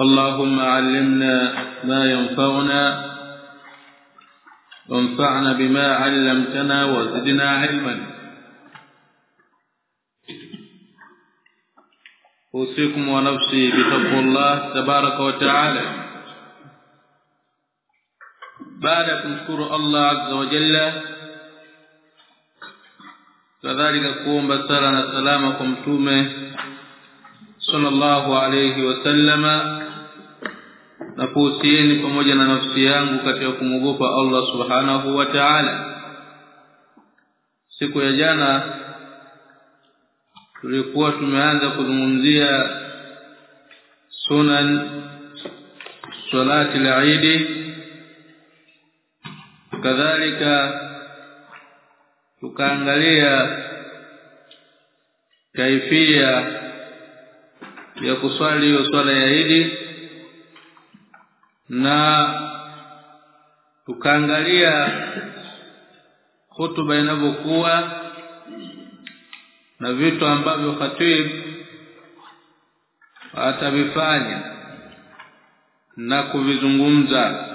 اللهم علمنا ما ينفعنا وانفعنا بما علمتنا وزدنا علما. أوصيكم ونفسي بتقوى الله تبارك وتعالى. بعد أن أشكر الله عز وجل كذلك قوم بسرنا سلامكم تومة. صلى الله عليه وسلم. Na kuhusieni pamoja na nafsi yangu katika kumwogopa Allah subhanahu wa ta'ala. Siku ya jana tulikuwa tumeanza kuzungumzia sunan salati al-Eid kadhalika tukaangalia kaifia ya kuswali hiyo swala ya Eid na tukaangalia hutuba inavyokuwa na vitu ambavyo khatib atavifanya na kuvizungumza.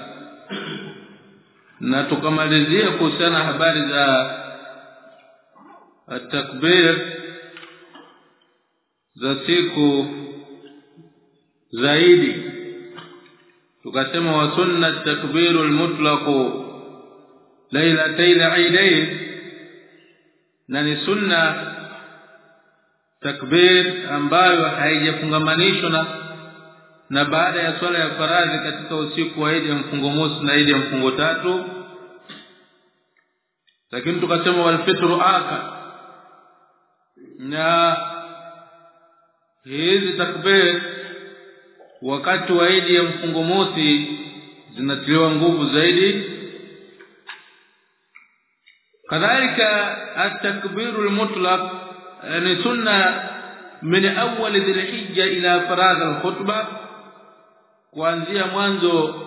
Na tukamalizia kuhusiana habari za takbir za siku zaidi tukasema wa sunna takbiru almutlaq lailatayn aidain na ni sunna takbir ambayo haijafungamanishwa na na baada ya swala ya faradhi katika usiku wa Idi mfungo mosi na Idi mfungo tatu. Lakini tukasema wal fitru aka na hizi takbir wakati wa Eid ya mfungo mosi zinatiliwa nguvu zaidi. Kadhalika at-takbiru al-mutlaq ni sunna min awwal dhilhijja ila faragh al-khutbah kuanzia mwanzo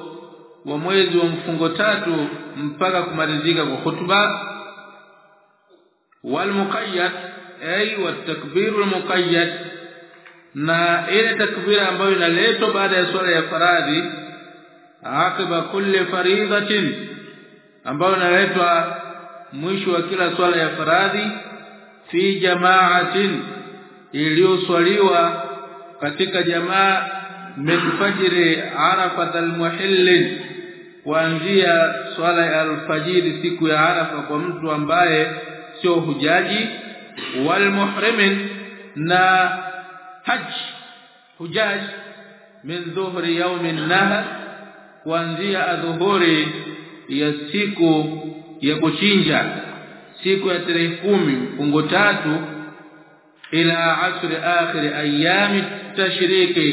wa mwezi wa mfungo tatu mpaka kumalizika kwa khutba. Wal muqayyad ay wa takbiru al muqayyad na ile takbira ambayo inaletwa baada ya swala ya faradhi akiba kulli faridatin ambayo inaletwa mwisho wa kila swala ya faradhi fi jama'atin iliyoswaliwa katika jamaa min fajri arafat almuhill kuanzia swala ya alfajiri siku ya arafa kwa mtu ambaye sio hujaji wal na haj hujaj min dhuhri yawmin nahar kuanzia adhuhuri ya siku ya kuchinja siku ya tarehe kumi mfungo tatu ila asri akhir ayami tashriki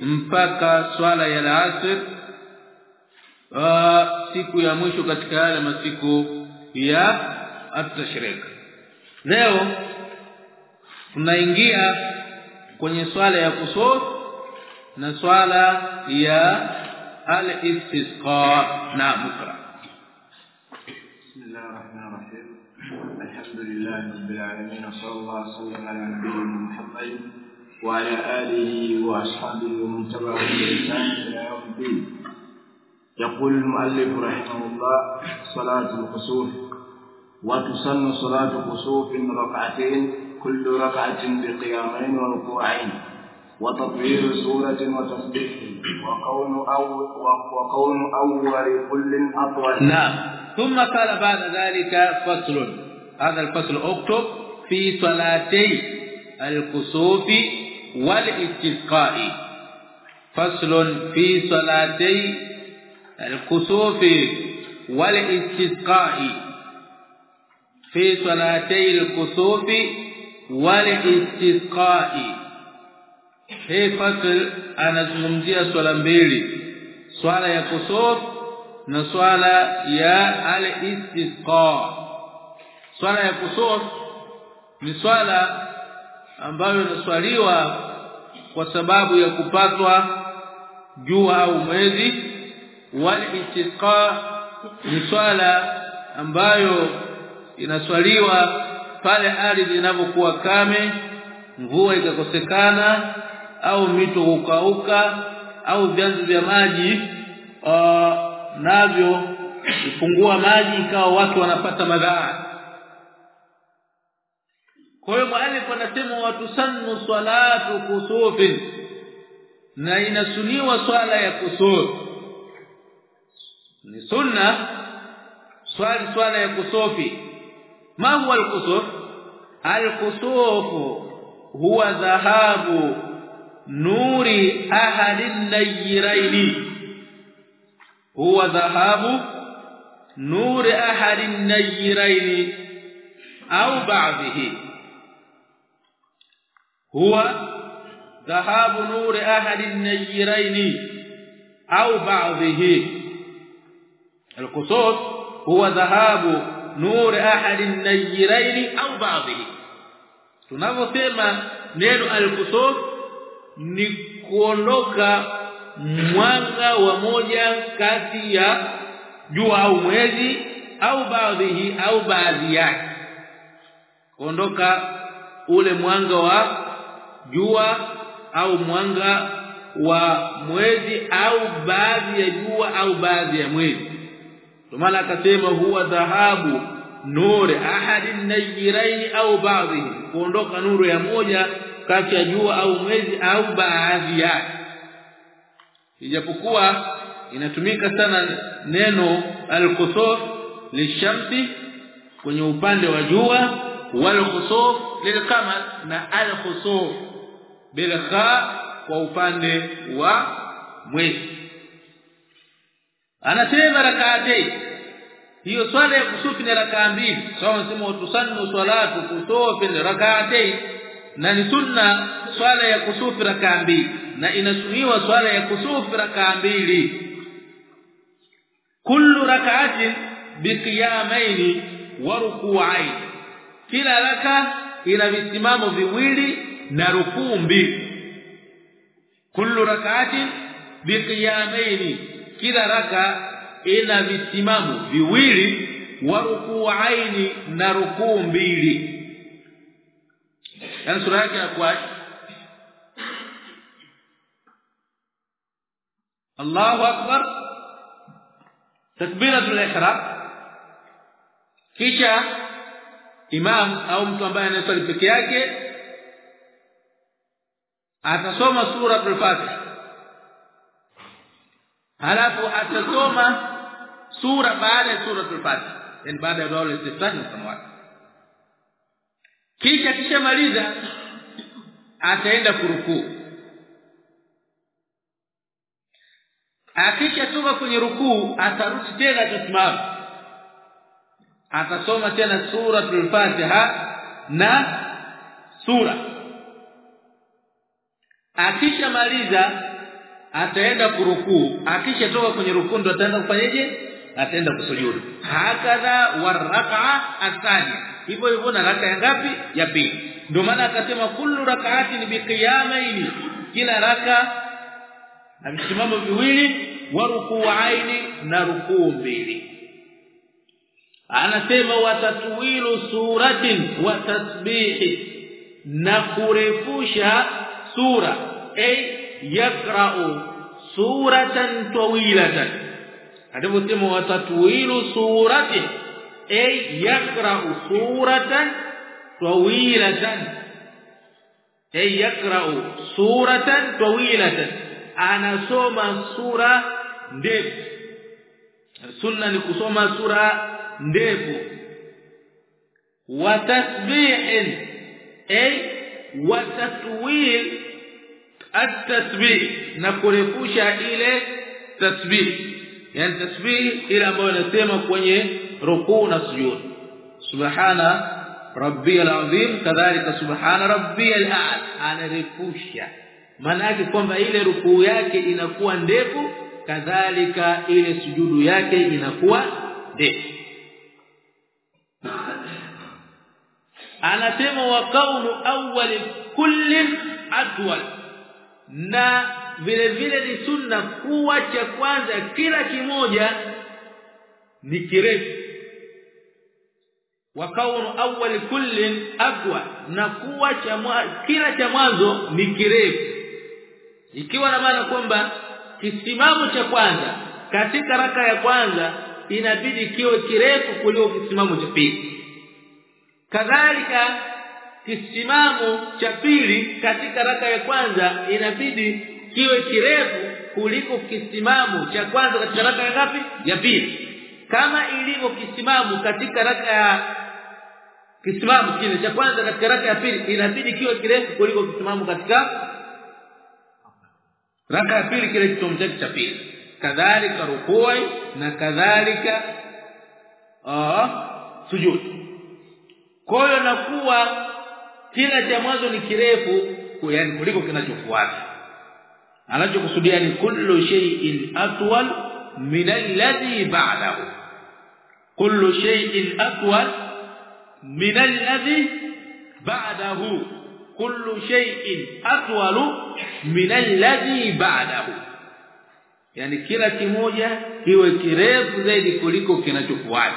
mpaka swala ya al-asr siku ya mwisho katika yale masiku ya at-tashrik leo tunaingia kwenye swala ya kusuf na swala ya al-istisqa na bukra bismillahir rahmanir rahim alhamdulillahi rabbil alamin wa sallallahu ala nabiyyina muhammad وعلى آله وأصحابه ومن تبعهم بإحسان إلى يوم الدين يقول المؤلف رحمه الله صلاة الكسوف وتسن صلاة كسوف ركعتين كل ركعة بقيامين وركوعين وتطوير سورة وتسبيح وكون أو وكون أول كل أطول. نعم. ثم قال بعد ذلك فصل. هذا الفصل أكتب في صلاتي الكسوف والاستسقاء. فصل في صلاتي الكسوف والاستسقاء. في صلاتي الكسوف walistisqai hii fasl anazungumzia swala mbili swala ya kusuf na swala ya alistisqa. Swala ya kusuf ni swala ambayo inaswaliwa kwa sababu ya kupatwa jua au mwezi. Walistisqa ni swala ambayo inaswaliwa pale ardhi inapokuwa kame mvua ikakosekana au mito hukauka au vyanzo vya maji uh, navyo kupungua maji ikawa watu wanapata madhara. Kwa hiyo mwalimu anasema watu sannu salatu kusufin na inasuniwa swala ya kusuf ni sunna swali swala ya kusufi ما هو القصور؟ الكسوف هو ذهاب نور أحد النيرين. هو ذهاب نور أحد النيرين أو بعضه. هو ذهاب نور أحد النيرين أو بعضه. القصوص هو ذهاب nur ahadi najiraini au baadhi tunavosema neno alkusuf ni kuondoka mwanga wa moja kati ya jua au mwezi au baadhi au baadhi yake kuondoka ule mwanga wa jua au mwanga wa mwezi au baadhi ya jua au baadhi ya mwezi maana akasema huwa dhahabu nuri ahadin najirain au baadhi kuondoka nuru ya moja kati ya jua au mwezi au baadhi yake. Ijapokuwa inatumika sana neno al-kusuf lishamsi kwenye upande wa jua wal khusuf lilqamar na al-khusuf bila kha kwa upande wa mwezi anasema rakaatei hiyo swala ya kusufi ni rakaa mbili. Sawa nasema tusannu salatu kusufi ni rakaatei na ni sunna swala ya kusufi rakaa mbili. Na inasuniwa swala ya kusufi rakaa mbili. Kullu rak'atin biqiyamaini wa ruku'ain kila raka ina visimamo viwili na rukuu mbili. Kullu rak'atin biqiyamaini kila raka ina visimamu viwili wa ruku'aini na rukuu mbili. Yani sura yake inakuwa Allahu akbar. Takbiratul ihram. Kisha imam au mtu ambaye anaswali peke yake atasoma sura al-Fatiha halafu atasoma sura baada ya sura al-Fatiha yani baada ya dua al-istiftah na samawati kisha kisha maliza ataenda kurukuu. Akishatoka kwenye rukuu atarudi tena atasimama atasoma tena suratul fatiha na sura. Akishamaliza ataenda kurukuu. Akishatoka kwenye rukuu ndo ataenda kufanyaje ataenda kusujudu. Hakadha waraka athani. Hivyo hivyo na raka ya ngapi? Ya pili. Ndio maana akasema kullu rak'atin biqiyamaini kila raka na visimamo viwili wa ruku'aini na rukuu mbili. Anasema watatwilu suratin wa tasbihi. Na kurefusha sura. Ay yakra'u suratan tawilatan. Aliposema watatwilu surati ay yakra'u suratan tawilatan. Ay yakra'u suratan tawilatan. Anasoma sura ndefu. Sunna ni kusoma sura ndefu. Wa tasbihin. Ay wa tatwil at-tasbih. Na kurefusha ile tasbih. Yani tasbih ile ambayo inasema kwenye rukuu na sujud subhana rabbiyal azim kadhalika subhana rabbiyal a'la. Anarefusha maana yake kwamba ile rukuu yake inakuwa ndefu kadhalika ile sujudu yake inakuwa ndefu. Anasema wa qawlu awwal kullin atwal na vile vile ni sunna kuwa cha kwanza kila kimoja ni kirefu. Wa kaunu awwal kullin aqwa na kuwa cha kila cha mwanzo ni kirefu. Ikiwa na maana kwamba kisimamo cha kwanza katika raka ya kwanza inabidi kiwe kirefu kuliko kisimamo cha pili. Kadhalika kisimamo cha pili katika raka ya kwanza inabidi kiwe kirefu kuliko kisimamo cha kwanza katika raka ya ngapi? Ya pili. Kama ilivyo kisimamo katika raka ya kisimamo kile cha kwanza katika raka ya pili inabidi kiwe kirefu kuliko kisimamo katika raka ya pili kile chake cha pili. Kadhalika rukui na kadhalika ah sujud kwa hiyo nakuwa kila cha mwanzo ni kirefu yani kuliko kinachofuata. Anachokusudia ni kullu shay'in atwal min alladhi ba'dahu. Kullu shay'in atwal min alladhi ba'dahu. Kullu shay'in atwal min alladhi ba'dahu. Yani kila kimoja kiwe kirefu zaidi kuliko kinachofuata.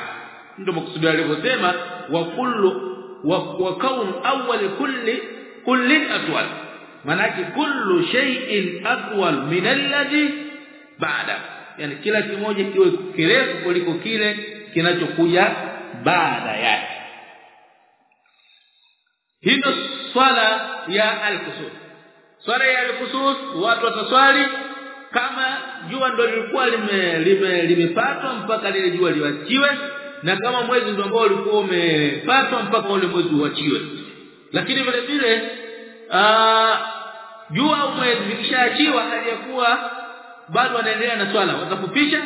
Ndio maksudi alivyosema wa kullu wa kaun awwal kulli kulli atwal. Manake kullu shay'in atwal min alladhi ba'da. Yani kila kimoja kiwe kirefu kuliko kile kinachokuja baada yake. Hino swala ya al-kusuf swala ya al-kusuf watu wataswali kama jua ndo lilikuwa lime limepatwa lime mpaka lile jua liwachiwe na kama mwezi ndio ambao ulikuwa umepatwa mpaka ule mwezi uachiwe. Lakini vile vile jua au mwezi vikishaachiwa haliyakuwa bado anaendelea na swala watakupisha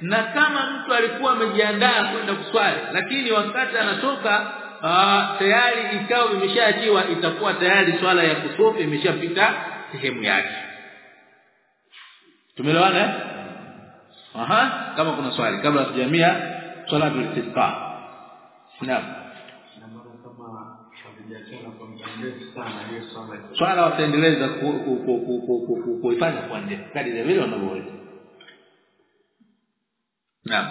na kama mtu alikuwa amejiandaa kwenda kuswali lakini wakati anatoka tayari ikao imeshaachiwa itakuwa tayari swala ya kusofi imeshapita sehemu yake. Tumeelewana aha kama kuna swali kabla tujamia swala istisqa naam swala wataendeleza kuifanya kwa ndefu kadri vile wanavyoweza naam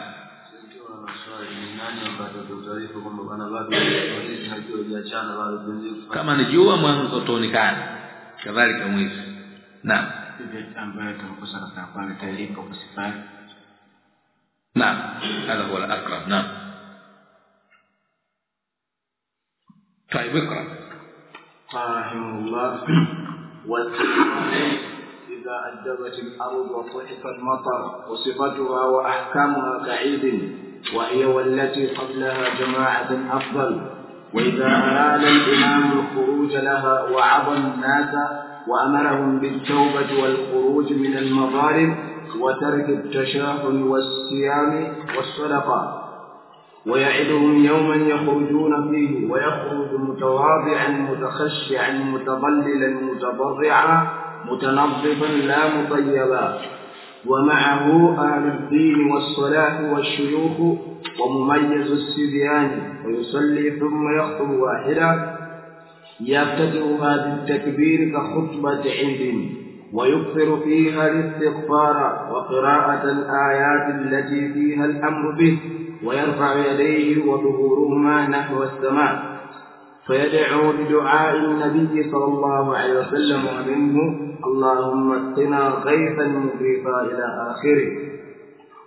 kama ni jua mwanzo utaonekana kadhalika mwezi naam نعم. هذا هو الأقرب. نعم. طيب اقرأ. قال رحمه الله. إذا أدبت الأرض وصحف المطر وصفتها وأحكامها كعيد وهي والتي قبلها جماعة أفضل. وإذا أراد الإمام الخروج لها وعظ الناس وأمرهم بالتوبة والخروج من المظالم وترك التشاحن والصيام والصدقة ويعدهم يوما يخرجون فيه ويخرج متواضعا متخشعا متضللا متضرعا متنظفا لا مطيبا. ومعه أهل الدين والصلاح والشيوخ ومميز السبيان ويصلي ثم يخطب واحدا. يفتتحها بالتكبير كخطبة عيد. ويكثر فيها الاستغفار وقراءة الآيات التي فيها الأمر به ويرفع يديه وظهورهما نحو السماء. فيدعو بدعاء النبي صلى الله عليه وسلم ومنه اللهم اسقنا غيثا مغيثا إلى آخره.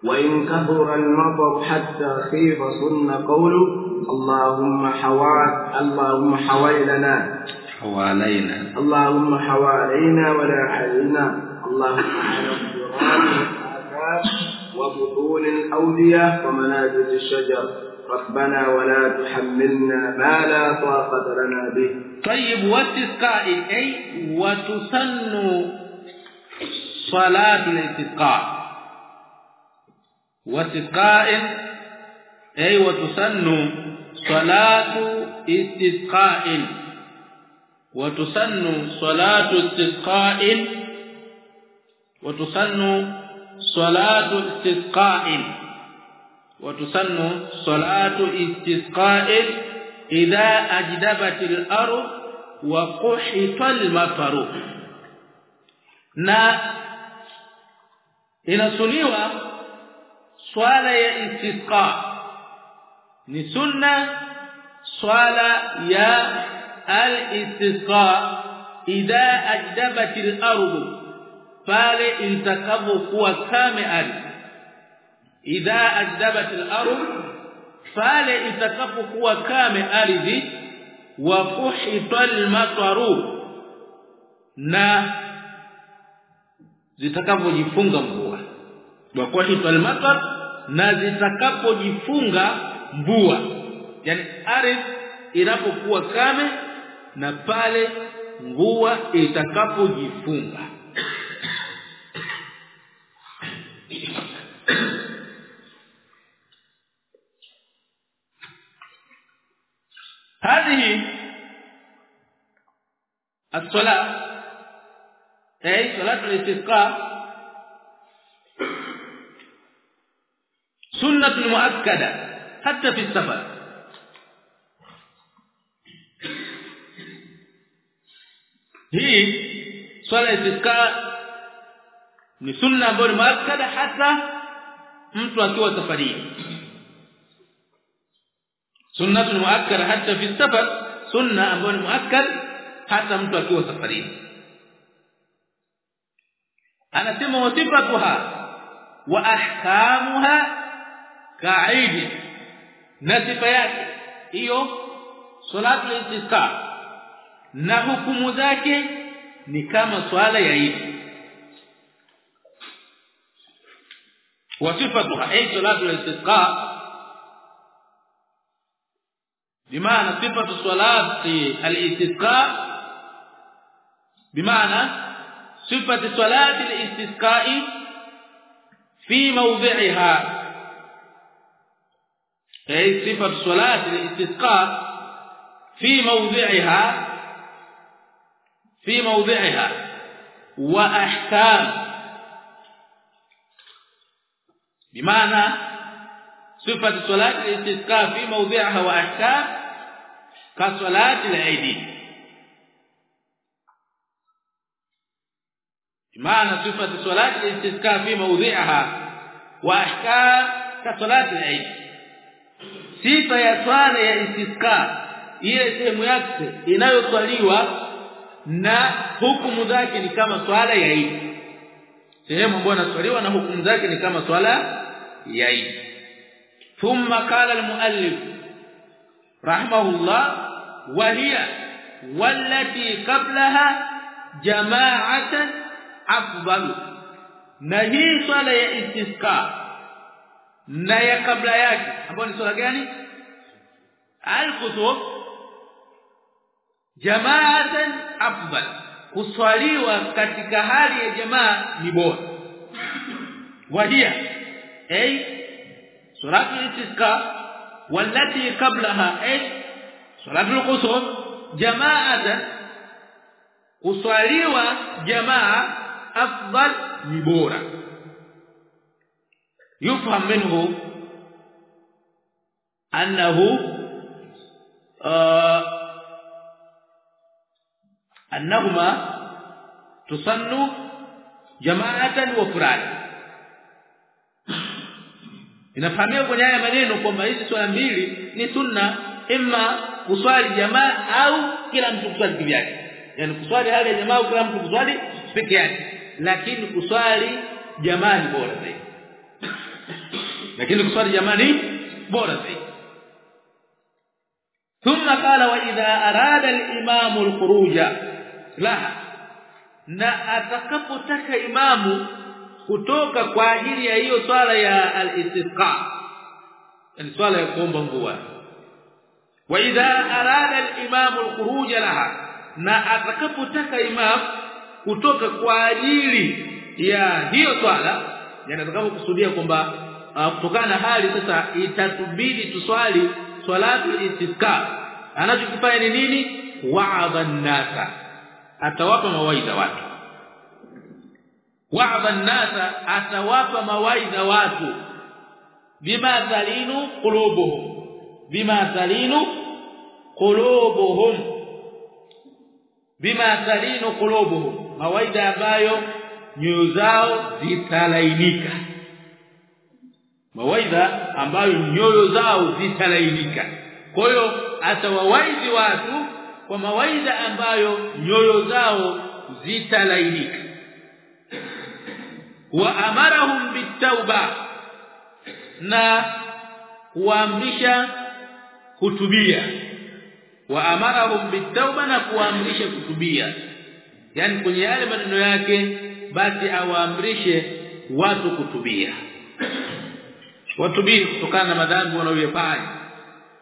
وإن كثر المطر حتى خيف صن قوله اللهم حوال اللهم حويلنا. حوالينا. اللهم حوالينا ولا علينا. اللهم على الجيران والآثار وبطون الأودية ومنازل الشجر. ربنا ولا تحملنا ما لا طاقة لنا به. طيب واستسقاء أي وتسن صلاة الاستسقاء. واستسقاء أي وتسن صلاة استسقاء وتسن صلاه استسقاء وتسن صلاه استسقاء وتسن صلاه استسقاء اذا اجدبت الارض وقحط المطر na inasuniwa swala ya istisqa ni sunna swala ya al-istisqa idha ajdabat al-ardh pale itakapokuwa kame ardhi. Idha ajdabat al-ardh pale itakapokuwa kame ardhi wa fuhita al-mataru na zitakapojifunga mvua. Wa fuhita al-matar na zitakapojifunga mvua. Yani ardhi inapokuwa kame na pale mvua itakapojifunga هذه الصلاه اي صلاه الاستسقاء سنه مؤكده حتى في السفر hii swala istisqa ni sunna ambayo ni muakkada hata mtu akiwa safarini sunna ni muakkada hata fi safar sunna ambayo ni muakkad hata mtu akiwa safarini anasema wasifatuha wa ahkamuha ka'id na sifa yake hiyo salatu istisqa na hukumu zake ni kama swala ya Idi wasifatuha ay salatu al-istisqa bimaana sifatu salati al-istisqa. Bimaana sifatu salati al-istisqa fi mawdhi'iha ay sifatu salati al-istisqa fi mawdhi'iha في موضعها واحكام بمعنى صفه صلاه الاستسقاء في موضعها واحكام كصلاه العيد بمعنى صفه صلاه الاستسقاء في موضعها واحكام كصلاه العيد sifa ya swala ya istisqa ile sehemu yake inayoswaliwa na hukumu zake ni kama swala ya Eid sehemu ambayo inaswaliwa na hukumu zake ni kama swala ya Eid thumma qala al-muallif rahimahullah wa hiya wallati qablaha jama'atan afdal na hii swala ya istisqa na ya kabla yake ambayo ni swala gani al-kutub jama'atan afdal kuswaliwa katika hali ya jamaa ni bora wahia ay salatu istisqa wallati qablaha ay salatu al-qusur jama'atan kuswaliwa jamaa afdal ni bora يفهم منه انه آه انهما تصن جماعه وفراد inafahamika kwenye haya maneno kwamba hizi swala mbili ni sunna imma kuswali jamaa au kila mtu kuswali kivyake yani kuswali hali ya jamaa au kila mtu kuswali peke yake lakini kuswali jamaa ni bora zaidi lakini kuswali jamaa ni bora zaidi ثم قال واذا اراد الامام الخروج laha na atakapotaka imamu kutoka kwa ajili ya hiyo swala ya al-istisqa yani swala ya kuomba mvua wa idha arada al-imamu al-khuruj laha na atakapotaka imam kutoka kwa ajili ya hiyo swala yani atakapokusudia kwamba uh, kutokana na hali sasa itatubidi tuswali swalatu istisqa. Anachokifanya ni nini? Wa'adha an-nasa atawapa mawaidha watu. Wa'adha an-nasa atawapa mawaidha watu. Bima zalinu qulubuhum. Bima zalinu qulubuhum. Bima zalinu qulubuhum. Mawaidha ambayo nyoyo zao zitalainika. Mawaidha ambayo nyoyo zao zitalainika. Kwa hiyo atawawaidhi watu kwa mawaidha ambayo nyoyo zao zitalainika. Wa amarahum bitauba na kuamrisha kutubia. Wa amarahum bitauba na kuamrisha kutubia. Yani kwenye yale maneno yake basi awaamrishe watu kutubia. Watubie kutokana na madhambi wanayoyafanya.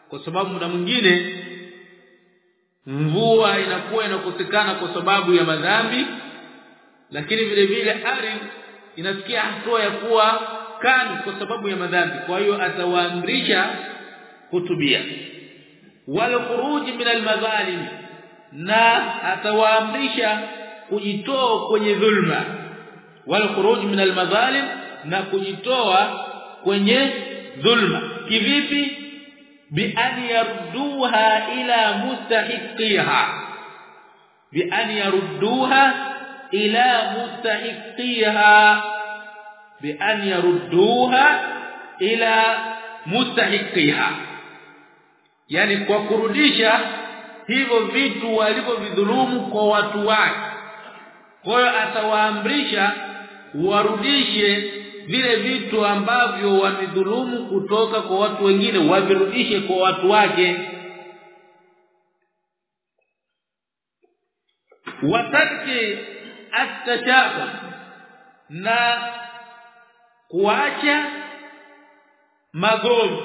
Kwa sababu muda mwingine mvua inakuwa inakosekana kwa sababu ya madhambi lakini vile vile ardhi inafikia hatua ya kuwa kani kwa sababu ya madhambi. Kwa hiyo atawaamrisha kutubia. Wal khuruj min al madhalim na atawaamrisha kujitoa kwenye dhulma. Wal khuruj min al madhalim na kujitoa kwenye dhulma. Kivipi bi an yarduha ila mustahiqiha bi an yarduha ila mustahiqiha bi an yarduha ila mustahiqiha yani kwa kurudisha hivyo vitu walivyovidhulumu kwa watu wake. Kwa hiyo atawaamrisha warudishe vile vitu ambavyo wamedhulumu kutoka kwa watu wengine wavirudishe kwa watu wake. Watarki at na kuacha magomvi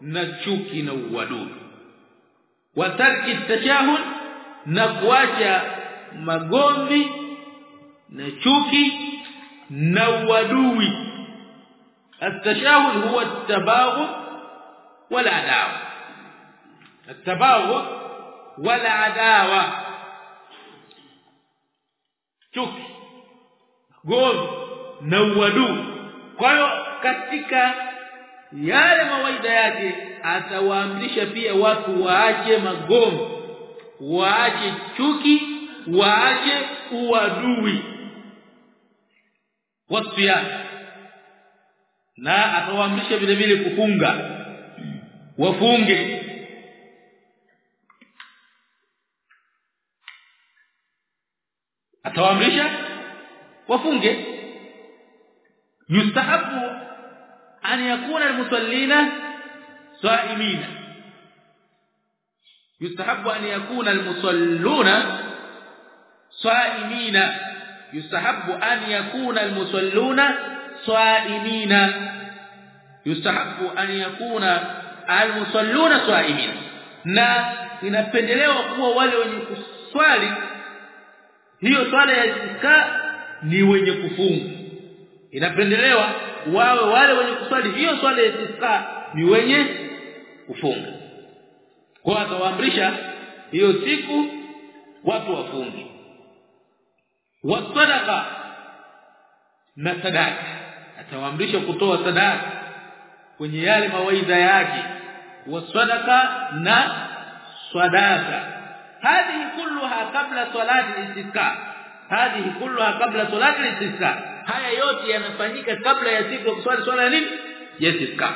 na chuki na uadui. Watarki tashahud na kuacha magomvi na chuki na uadui التشاهد هو التباغض والعداوه التباغض والعداوه chuki gomvi na uadui kwa hiyo katika yale mawaida yake atawaamrisha pia watu waache magomvi waache chuki waache uadui wasiyam na atawaamrisha vile vile kufunga. Wafunge. Atawaamrisha wafunge. Yustahabu an yakuna almusallina saimina. Yustahabu an yakuna almusalluna saimina yustahabu an yakuna almusalluna saimina. Yustahabu an yakuna almusalluna saimina. Na inapendelewa kuwa wale wenye kuswali hiyo swala ya istisqa ni wenye kufunga. Inapendelewa wawe wale wenye kuswali hiyo swala ya istisqa ni wenye kufunga. Kwa atawaamrisha hiyo siku watu wafunge wasadaqa na sadaka. Atawaamrisha kutoa sadaka kwenye yale mawaidha yake. Wasadaqa na sadaka hadhi kulluha kabla salati al-istisqa hadhi kulluha kabla salati istisqa. Haya yote yanafanyika kabla ya siku ya kuswali swala ya nini? Ya istisqa.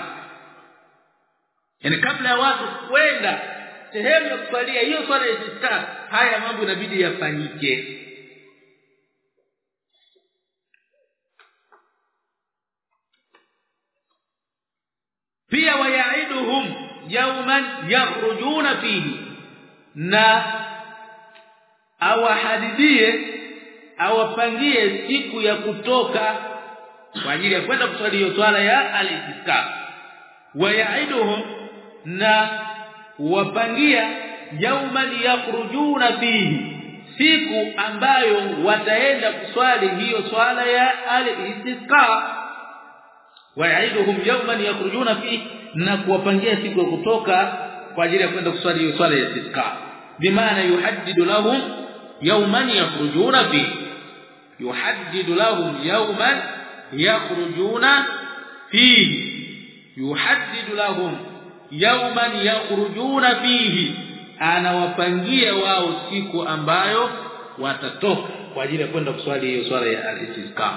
Yani kabla ya watu kwenda sehemu ya kuswalia hiyo swala ya istisqa haya mambo inabidi yafanyike. Pia wayaiduhum yawman yakhrujuna fihi. Na awahadidie awapangie siku ya kutoka kwa ajili ya kwenda kuswali hiyo swala ya al-istisqa wayaiduhum na wapangia yauman yakhrujuna fihi. Siku ambayo wataenda kuswali hiyo swala ya al-istisqa wayaiduhum yawman yakhrujuna fi na kuwapangia siku ya kutoka kwa ajili ya kwenda kuswali swala ya istisqa bimaana yuhaddidu lahum yawman yakhrujuna fi yuhaddidu lahum yawman yakhrujuna fi yuhaddidu lahum yawman yakhrujuna fihi. Anawapangia wao siku ambayo watatoka kwa ajili ya kwenda kuswali hiyo swala ya al-istisqa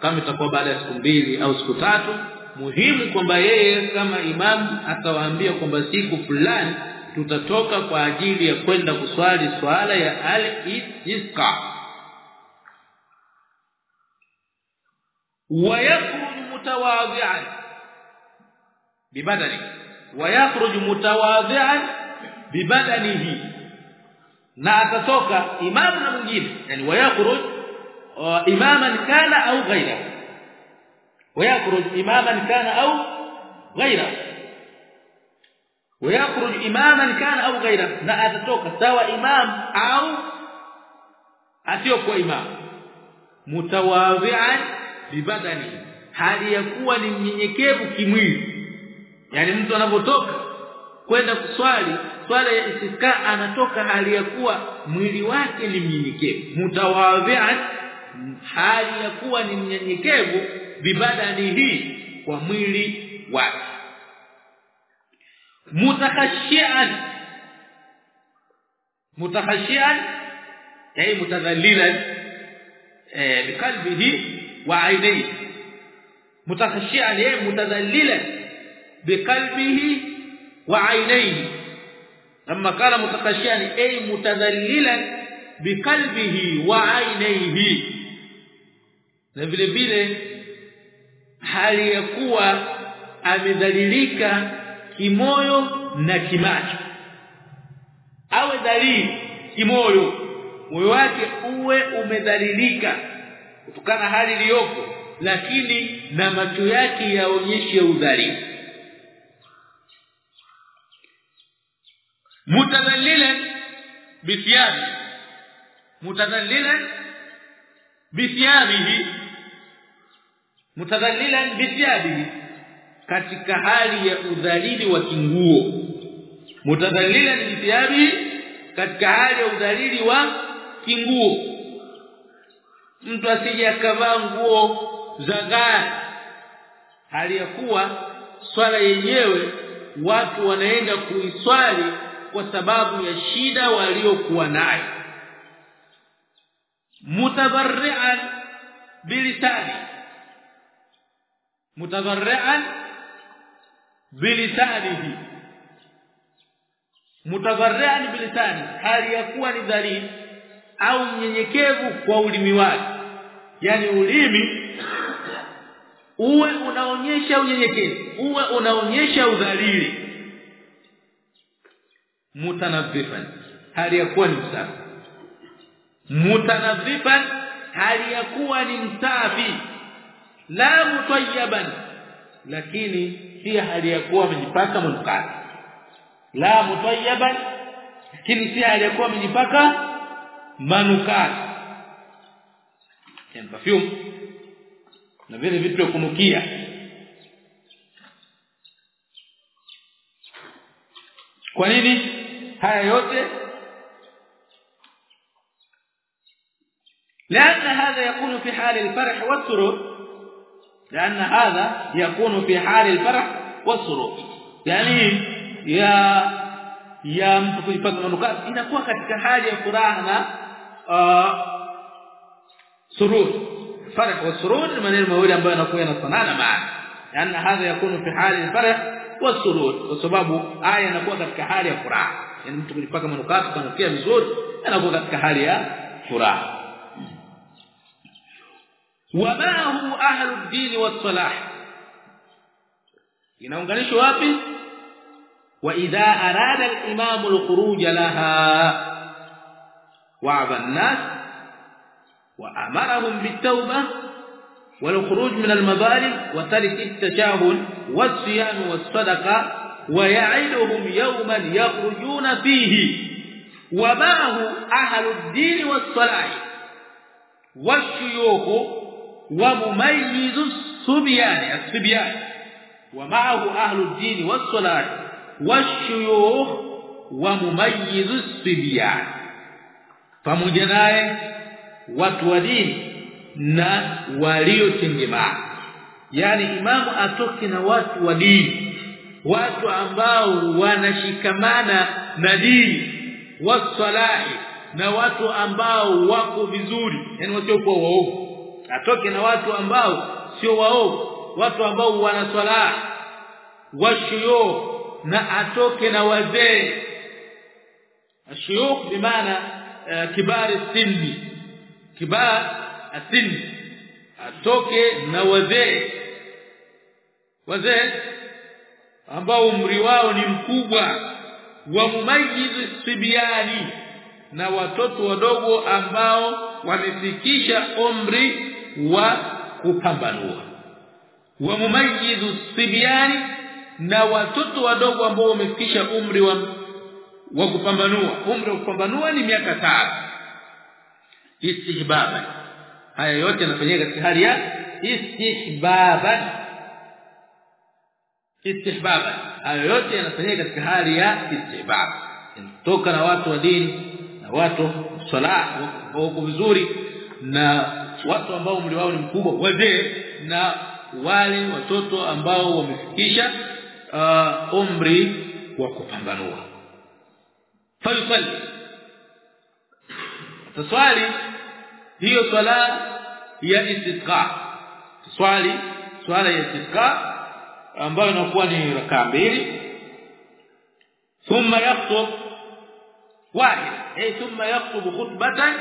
kama itakuwa baada ya siku mbili au siku tatu muhimu kwamba yeye kama imamu atawaambia kwamba siku fulani tutatoka kwa ajili ya kwenda kuswali swala ya al-istisqa ويخرج متواضعا ببدنه ويخرج متواضعا ببدنه na atatoka imamu na mwingine yani wayakhruj imaman kana au ghaira ويخرج اماما كان او غيره ويخرج اماما كان او غيره na atatoka. Sawa imam au asiyokuwa imam. Mutawadhi'an bibadani hali ya kuwa ni mnyenyekevu kimwili. Yani mtu anapotoka kwenda kuswali swala ya anatoka hali ya kuwa mwili wake ni mnyenyekevu. Mutawadhi'an hali ya kuwa ni mnyenyekevu bibadani hii kwa mwili wake mutakhashian mutakhashian ay mutadhallilan eh biqalbihi wa aynayhi mutakhashian ay mutadhallilan biqalbihi wa aynayhi لما قال متخشيا اي متذللا بقلبه وعينيه na vile vile hali ya kuwa amedhalilika kimoyo na kimacho. Awe dhalili kimoyo moyo wake uwe umedhalilika kutokana hali iliyoko lakini na macho yake yaonyeshe udhalili. Mutadhallilan bithiyabi mutadhallilan bithiyabihi mutadhallilan bithiyabihi katika hali ya udhalili wa kinguo. Mutadhallilan bithiyabihi katika hali ya udhalili wa kinguo. Mtu asije akavaa nguo za gari hali ya kuwa swala yenyewe watu wanaenda kuiswali kwa sababu ya shida waliokuwa nayo. Mutabarri'an bilisani mutabarri'an bilisanihi mutabarri'an bilisani hali ya kuwa ni dhalili au mnyenyekevu kwa ulimi wake. Yani ulimi uwe unaonyesha unyenyekevu uwe unaonyesha udhalili. Mutanadhifan hali ya kuwa ni msafi. Mutanadhifan hali ya kuwa ni msafi la mutayyaban lakini si hali ya kuwa amejipaka manukato la mutayyaban lakini si hali ya kuwa amejipaka manukato yani perfume na vile vitu vya kunukia kwa nini haya yote لأن هذا يكون في حال الفرح والسرور لأن هذا يكون في حال الفرح والسرور. يعني يا يا متفقد إن يكون في حال الفرح و آه، سرور. فرح والسرور من المواد ambayo yanakuwa yanafanana معنى لأن هذا يكون في حال الفرح والسرور. وسبب آية انكون في حال الفرح يعني متفقد إن يكون في حال الفرح والسرور انكون في حال الفرح ومعه أهل الدين والصلاح inaunganishwa wapi wa idha arada al-imam al-khuruj laha wa'aba an-nas wa amarahum bit-tawbah wal-khuruj min al-madhalim wa tark at-tashahun was-siyam was-sadaqa wa ya'iduhum yawman yakhrujuna fihi wa ma'ahu ahlu ad-din was-salah wash-shuyukh ومميز الصبيان الصبيان ومعه أهل الدين والصلاة والشيوخ wa mumayyizu sibyan pamoja naye watu wa dini na waliotengemaa yani imamu atoke na watu wa dini watu ambao wanashikamana na dini wasalahi na watu ambao wako vizuri yani wasiokuwa waovu atoke na watu ambao sio waovu watu ambao wana swala washuyo na atoke na wazee. Ashuyukh bimaana uh, kibari sinni kibar asinni atoke na wazee. Wazee ambao umri wao ni mkubwa wa mumayyiz sibiani na watoto wadogo ambao wamefikisha umri wa kupambanua. Wa mumayyizu sibyani na watoto wadogo ambao wamefikisha umri wa wa kupambanua. Umri wa kupambanua ni miaka tano istihbaban. Haya yote yanafanyika katika hali ya istihbaban. Istihbaban. Haya yote yanafanyika katika hali ya istihbab. Kutoka na watu wa dini na watu swala wako vizuri na watu ambao umri wao ni mkubwa wazee na wale watoto ambao wamefikisha uh, umri wa kupambanua. Fayusali taswali hiyo swala ya istisqa swali swala ya istisqa ambayo inakuwa ni rakaa mbili. Thumma yakhutub wahid. Ay thumma yakhutub khutbatan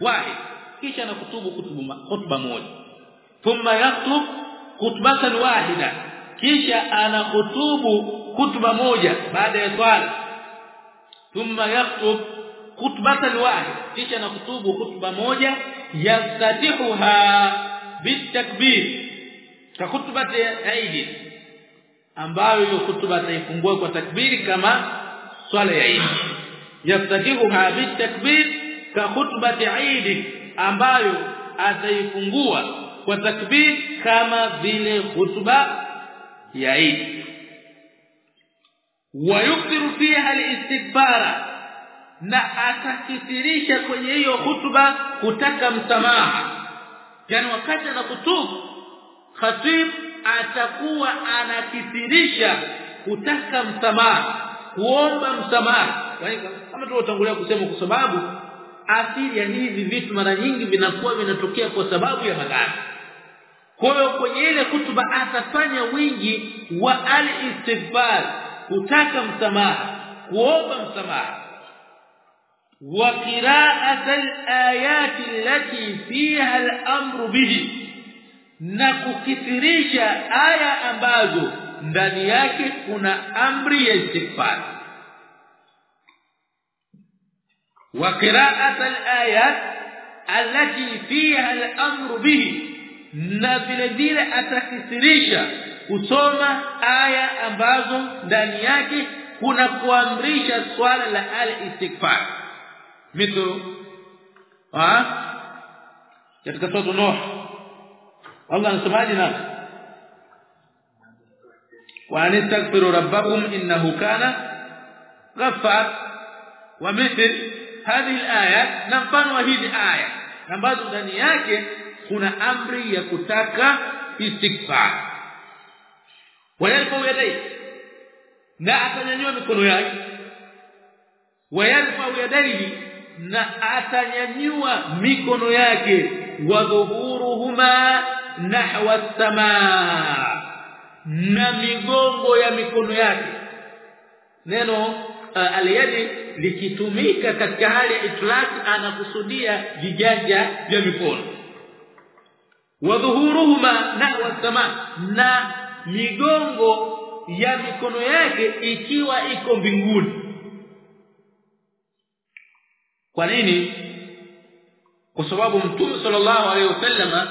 wahid kisha nakutubu khutba moja. Thumma yakhutub khutbatan wahida. Kisha anakutubu khutba moja baada ya swala. Thumma yakhutub khutbatan wahida. Kisha anakutubu khutba moja yastatihuha bitakbir. Ka khutbati aidi ambayo hiyo khutba ataifungua kwa takbiri kama swala ya Eid yaftatihuha bitakbir ka khutbati Eid ambayo ataifungua kwa takbir kama vile khutba ya Eid. Wayukthiru fiha alistighfara na atakithirisha kwenye hiyo hutuba kutaka msamaha. Yani wakati anakutubu khatib atakuwa anakithirisha kutaka msamaha kuomba msamaha. Kama tulivyotangulia kusema kwa sababu asili ya hivi vitu mara nyingi vinakuwa vinatokea kwa sababu ya madhara kwa hiyo kwenye ile kutuba atafanya wingi wa al-istighfar kutaka msamaha kuomba msamaha. Wa qira'at al-ayat allati fiha al-amru bihi na kukithirisha aya ambazo ndani yake kuna amri ya istighfar. wa qira'at al-ayat allati fiha al-amru bihi na vile vile atakithirisha kusoma aya ambazo ndani yake kuna kuamrisha swala la al-istighfar مثل ها katika sura Nuh Allah anasemaje na wa anastaghfiru rabbakum innahu kana ghaffar wa mithl hadhihi alaya na mfano wa hizi aya ambazo ndani yake kuna amri ya kutaka istighfar. Wayalfa yadai na atanyanyua mikono yake. Wayalfa yadaihi na atanyanyua mikono yake. Wa dhuhuruhuma nahwa samaa na migongo ya mikono yake. Neno uh, aliyadi likitumika katika hali ya itlaq anakusudia viganja vya mikono. Wa dhuhuruhuma na wasama na migongo ya mikono yake ikiwa iko mbinguni. Kwa nini? Kwa sababu mtume sallallahu alaihi wasallam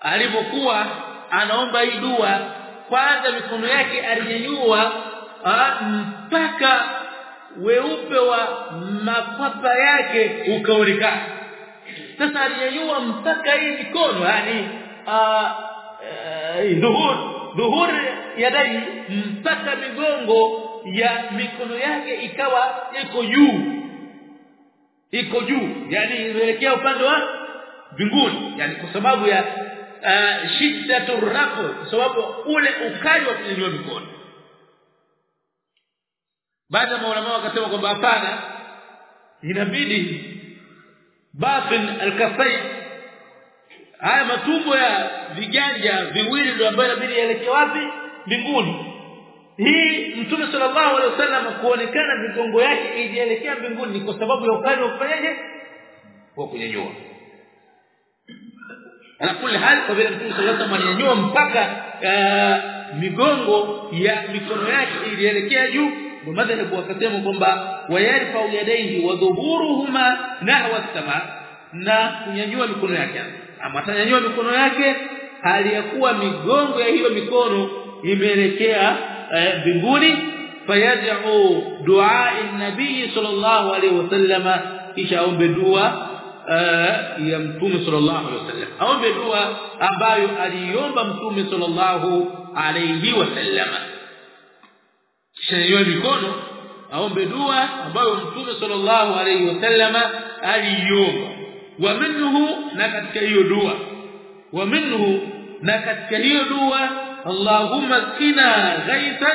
alipokuwa anaomba hii dua kwanza mikono yake alinyanyua mpaka weupe wa makwapa yake ukaonekana sasa alinyanyua mpaka hii mikono yani dhuhur dhuhur yadai mpaka migongo ya mikono yake ikawa iko juu. Iko juu yani inaelekea upande wa mbinguni. Yani kwa sababu ya uh, shiddatu rafu kwa sababu ule ukali wa kunyanyua mikono baada ya maulama wakasema kwamba hapana. Inabidi batin al-kafai haya matumbo ya vijanja viwili ndio ambayo inabidi yaelekee wapi? Mbinguni. Hii mtume sallallahu alaihi wasallam kuonekana migongo yake ijielekea mbinguni ni kwa sababu ya ukali wa kufanyaje? Wa kunyanyua. Ala kulli hali kwa vile mtume sallallahu alaihi wasallam alinyanyua mpaka uh, migongo ya mikono yake ilielekea juu madhhabu wakasema kwamba wayarfa yadayhi wa dhuhuruhuma nahwa as-sama na kunyanyua mikono yake. Ama atanyanyua mikono yake hali ya kuwa migongo ya hiyo mikono imeelekea mbinguni. Fayad'u du'a an-nabii sallallahu alayhi wasallam kisha aombe dua ya mtume sallallahu alayhi wasallam aombe dua ambayo aliomba mtume sallallahu alayhi wasallam kisha yeye mikono aombe dua ambayo mtume sallallahu alayhi wasallam aliomba wa minhu na katika hiyo dua wa minhu na katika hiyo dua اللهم اسقنا غيثا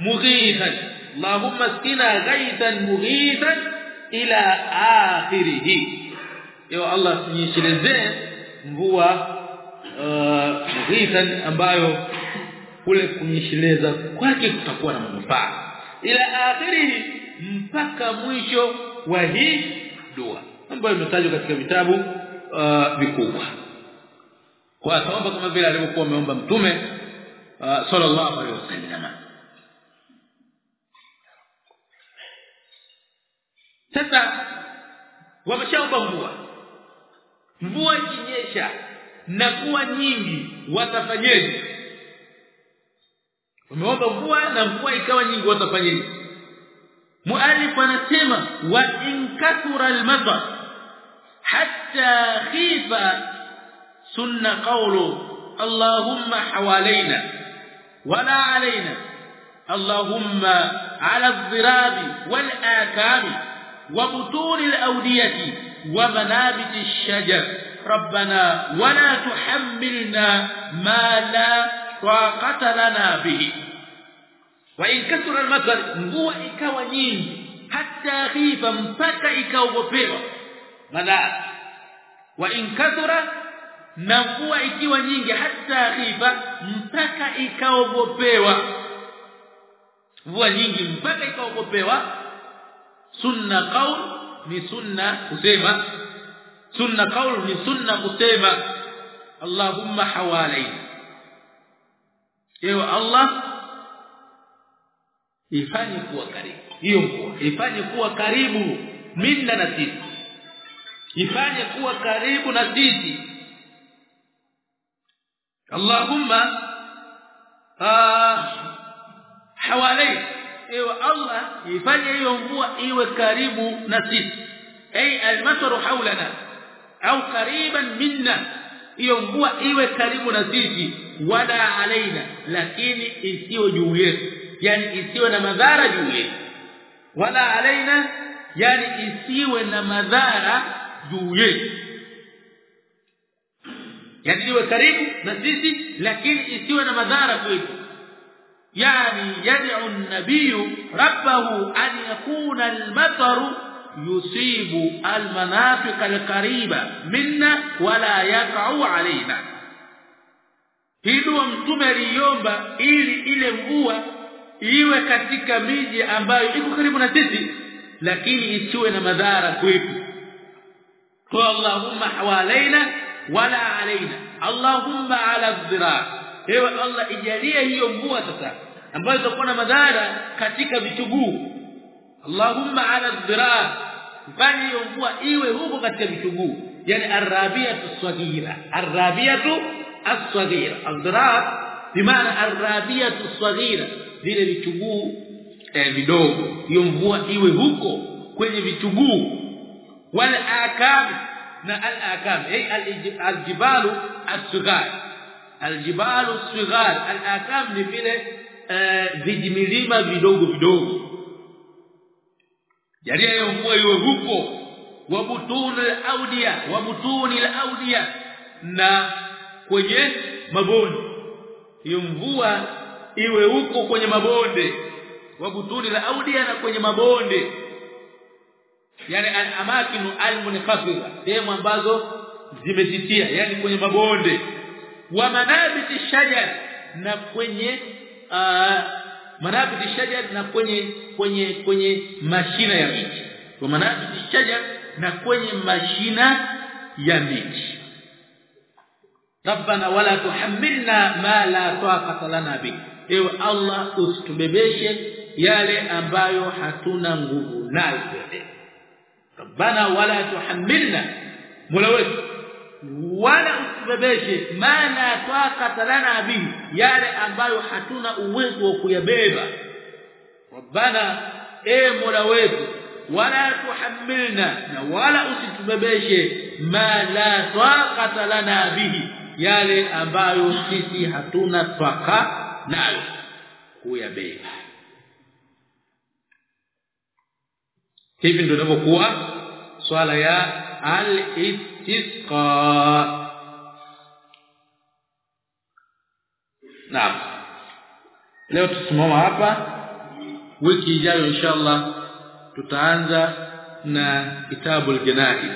مغيثا اللهم اسقنا غيثا مغيثا الى اخره يا الله tunyeshelezee mvua mughithan ambayo kule kunyeshileza kwake kutakuwa na manufaa. Ila akhiri mpaka mwisho wa hii dua ambayo imetajwa katika vitabu vikubwa. Kwa sababu kama vile alivyokuwa ameomba mtume sallallahu alaihi wasallam. Sasa wameshaomba mvua. Mvua ikinyesha na kuwa nyingi watafanyeje wameomba mvua na mvua ikawa nyingi watafanyeje muallif anasema wa in kathura al-matar hatta khifa sunna qawlu اللهم حوالينا ولا علينا اللهم على الضراب والآكام وبطون الأودية ومنابت الشجر ربنا ولا تحملنا ما لا طاقة لنا به وإن كثر المطر mvua ikawa nyingi hata khifa mpaka ikaogopewa madhara wa in kathura na mvua ikiwa nyingi hata khifa mpaka ikaogopewa mvua nyingi mpaka ikaogopewa sunna qaul ni sunna kusema sunna qaul ni sunna kusema allahumma hawalaina ewe allah ifanye kuwa karibu. Hiyo mvua ifanye kuwa karibu. Minna na sisi. Ifanye kuwa karibu na sisi. Allahumma hawalai ewe Allah ifanye hiyo mvua iwe karibu na sisi. Ay almataru hawlana. Au kariban minna. Hiyo mvua iwe karibu na sisi wala alaina lakini isiwe juu yetu yani isiwe na madhara juu yetu wala alaina yani isiwe na madhara juu yetu yani iwe karibu na sisi lakini isiwe na madhara kwetu yani yad'u an-nabiy rabbahu an yakuna al-mataru yusibu al-manafiq al-qariba minna wala yaqa'u alaina dua mtume aliomba ili ile mvua iwe katika miji ambayo iko karibu na sisi lakini isiwe na madhara kwetu. Kwa Allahumma hawalaina wala alaina. Allahumma ala dhirar ewe Allah ijalie hiyo mvua sasa ambayo itakuwa na madhara katika vituguu Allahumma ala dhirar fanye hiyo mvua iwe huko katika vituguu yani arabiyatu saghira. Arabiyatu as-saghira al-dhirar bimaana arabiyatu saghira vile vituguu eh, vidogo hiyo mvua iwe huko kwenye vituguu wal akam na al akam ay aljibalu as-sighar al-jibalu as-sughar al akam ni vile vijimilima vidogo vidogo hiyo mvua iwe huko wabutuni al-audiya na kwenye mabonde. Hiyo mvua iwe huko kwenye mabonde. Wabutuni la audia na kwenye mabonde. Yani amakinu al-munkhafida sehemu ambazo zimejitia yani kwenye mabonde. Wa manabiti shajar na kwenye uh, manabiti shajar na kwenye kwenye kwenye mashina ya miti. Wa manabiti shajar na kwenye mashina ya miti Rabbana wala tuhammilna ma la taqata lana bi. Ewe Allah usitubebeshe yale ambayo hatuna nguvu nayo Rabbana wala tuhammilna Mola wetu wala usibebeshe la taqata lana bihi yale ambayo hatuna uwezo wa kuyabeba. Rabbana e Mola wetu wala tuhammilna na wala usitubebeshe ma la taqata lana bihi yale ambayo sisi hatuna twaka nayo. Kuyabeba hivi ndio inavyokuwa swala ya al-istisqa naam. Leo tusimama hapa. Wiki ijayo inshallah tutaanza na kitabu al-janaiz